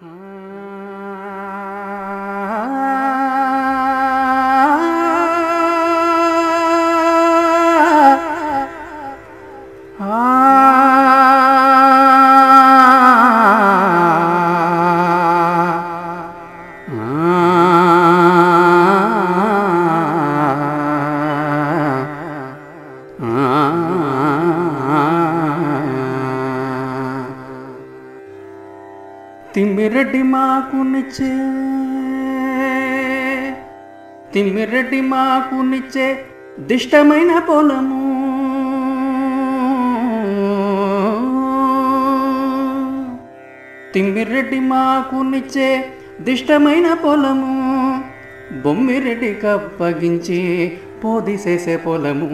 嗯。తిమ్మిరెడ్డి మాకునిచ్చే తిమ్మిరెడ్డి మాకునిచ్చే దిష్టమైన పొలము. తిమ్మిరెడ్డి మాకునిచ్చే దిష్టమైన పొలము. బొమ్మిరెడ్డి కప్పగించి పోదిసేసే పొలము.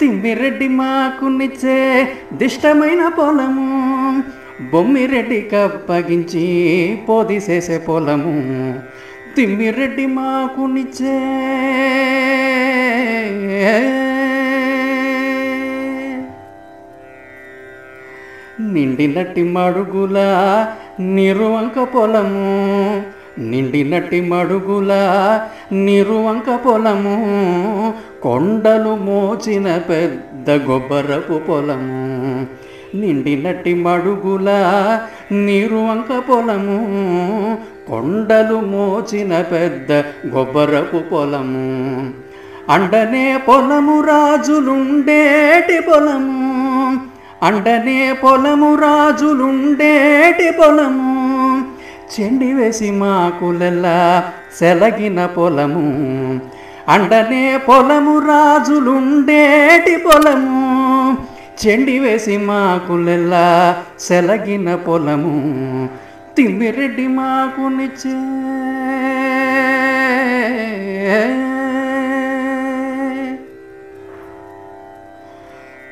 తిమ్మిరెడ్డి మాకునిచ్చే దిష్టమైన పొలము. బొమ్మిరెడ్డి కప్పగించి పోదిసేసే పొలము. తిమ్మిరెడ్డి మాకునిచ్చే నిండినట్టి మడుగుల నిరువంక పొలము. నిండినట్టి మడుగుల నిరువంక పొలము. కొండలు మోచిన పెద్ద గొబ్బరపు పొలము. నిండినట్టి మడుగుల నిరువంక పొలము కొండలు మోచిన పెద్ద గొబ్బరపు పొలము. అండనే పొలము రాజులుండేటి పొలము అండనే పొలము రాజులుండేటి పొలము. చెండి వేసి మాకులెల్లా సెలగిన పొలము అండనే పొలము రాజులుండేటి పొలము. చెండి వేసి మాకులెల్లా సెలగిన పొలము. తిమ్మిరెడ్డి మాకునిచ్చే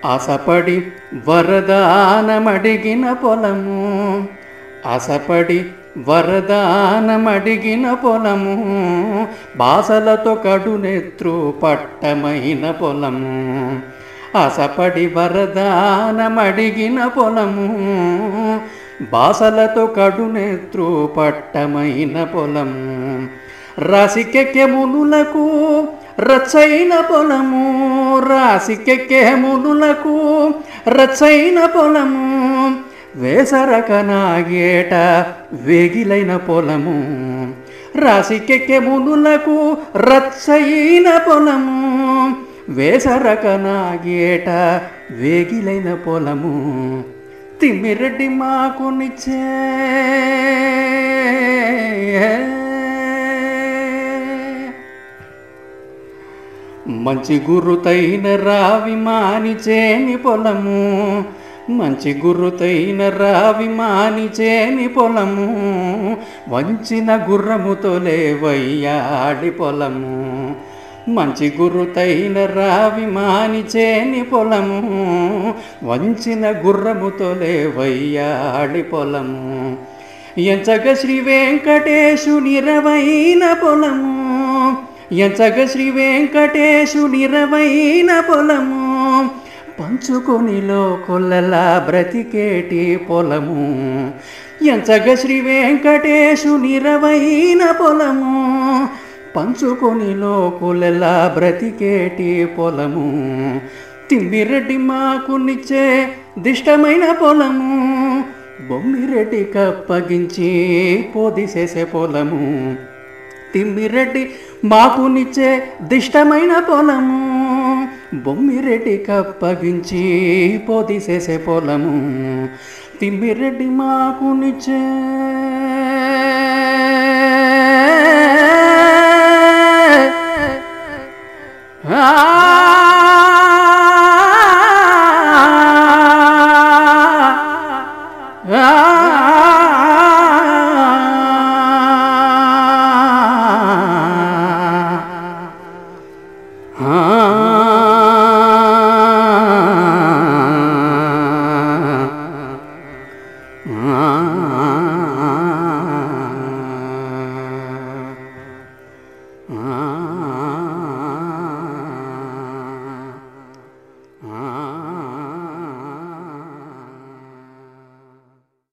ఆశపడి వరదానమడిగిన పొలము. ఆశపడి వరదానమడిగిన పొలము. బాసలతో కడునెత్రు పట్టమైన పొలము. ఆశపడి వరదానమడిగిన పొలము బాసలతో కడునెత్రు పట్టమైన పొలము రాసికెక్కెమునులకు రచ్చైన పొలము రాసికెక్కెమునులకు రచ్చైన పొలము వేసరక నాగేట వేగిలైన పొలము రాసికెక్కెమునులకు రచ్చైన పొలము వేసరక నాగేట వేగిలైన పొలము తిమ్మిరెడ్డి మాకునిచ్చే మంచి గురుతైన రావి మానిచేని పొలము మంచి గురుతైన రావి మానిచేని పొలము వంచిన గుర్రముతోలే వయ్యాడి పొలము. మంచి గురుతైన రావి మానిచేని పొలము వంచిన గుర్రముతోలే వయ్యాడి పొలము. ఎంచగ శ్రీ వెంకటేశు నిరవైన పొలము ఎంచగ శ్రీ వెంకటేశు నిరవైన పొలము. పంచుకొనిలో కొల్లలా బ్రతికేటి పొలము ఎంచగ శ్రీ వెంకటేశు నిరవైన పొలము. పంచుకొని లోకులెలా బ్రతికేటి పొలము? తిమ్మిరెడ్డి మాకునిచ్చే దిష్టమైన పొలము. బొమ్మిరెడ్డి కప్పగించి పోదిసేసే పొలము. తిమ్మిరెడ్డి మాకునిచ్చే దిష్టమైన పొలము. బొమ్మిరెడ్డి కప్పగించి పోదిసేసే పొలము. తిమ్మిరెడ్డి మాకునిచ్చే Ah.